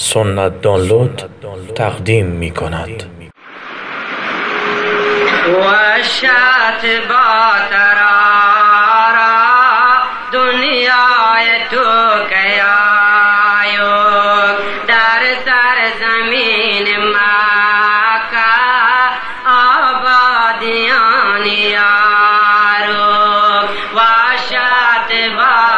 سنت دانلود تقدیم می کند وشت با ترارا دنیای تو یو در سر زمین ما کا آبادیانی آرو وشت با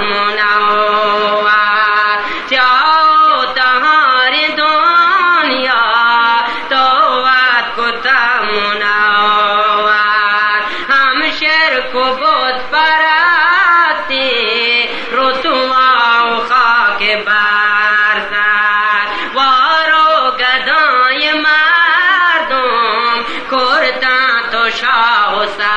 موناوا دنیا تو وقت موناوا هم شر خوب پراثی رو تو آو خاک باردار وارو گدای ما تو شهود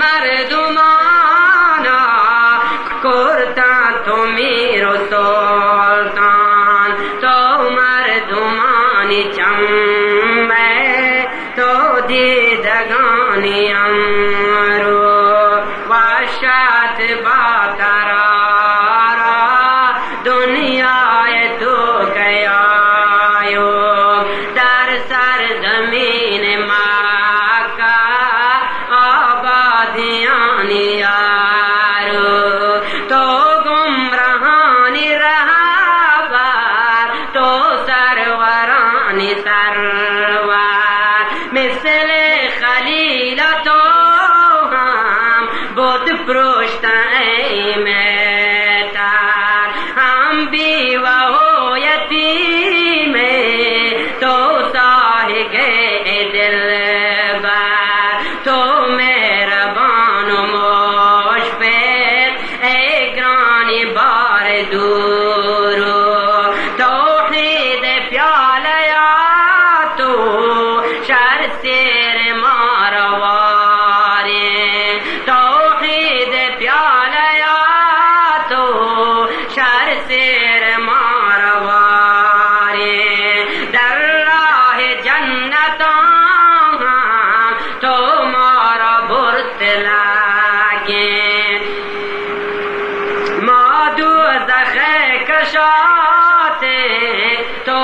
مردمانا کردن تو میر و سلطان تو مردمانی چمه تو دیدگانی امرو پرست میں تھا ہم گئے دل بار تو میرا بانو موش پے اے گرانی بار دور توحید پیالیا پیال یا تو شرط دوزخ کشاتے تو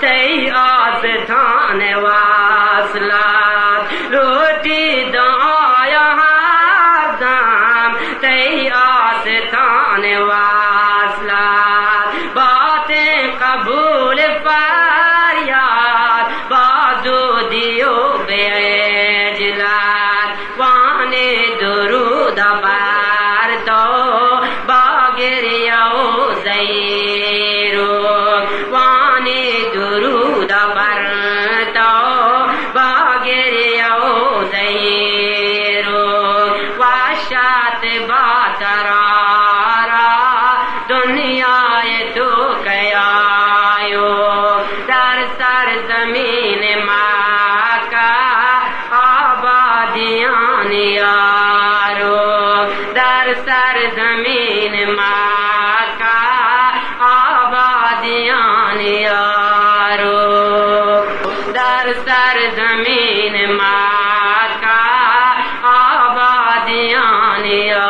say as dhan vasla roti daya dam say as dhan vasla bate qabul faryad baju dio be Yeah. दीन माँ का आबादियान यारो दर सर जमीन माँ का आबादियान यारो दर सर जमीन माँ का आबादियान यारो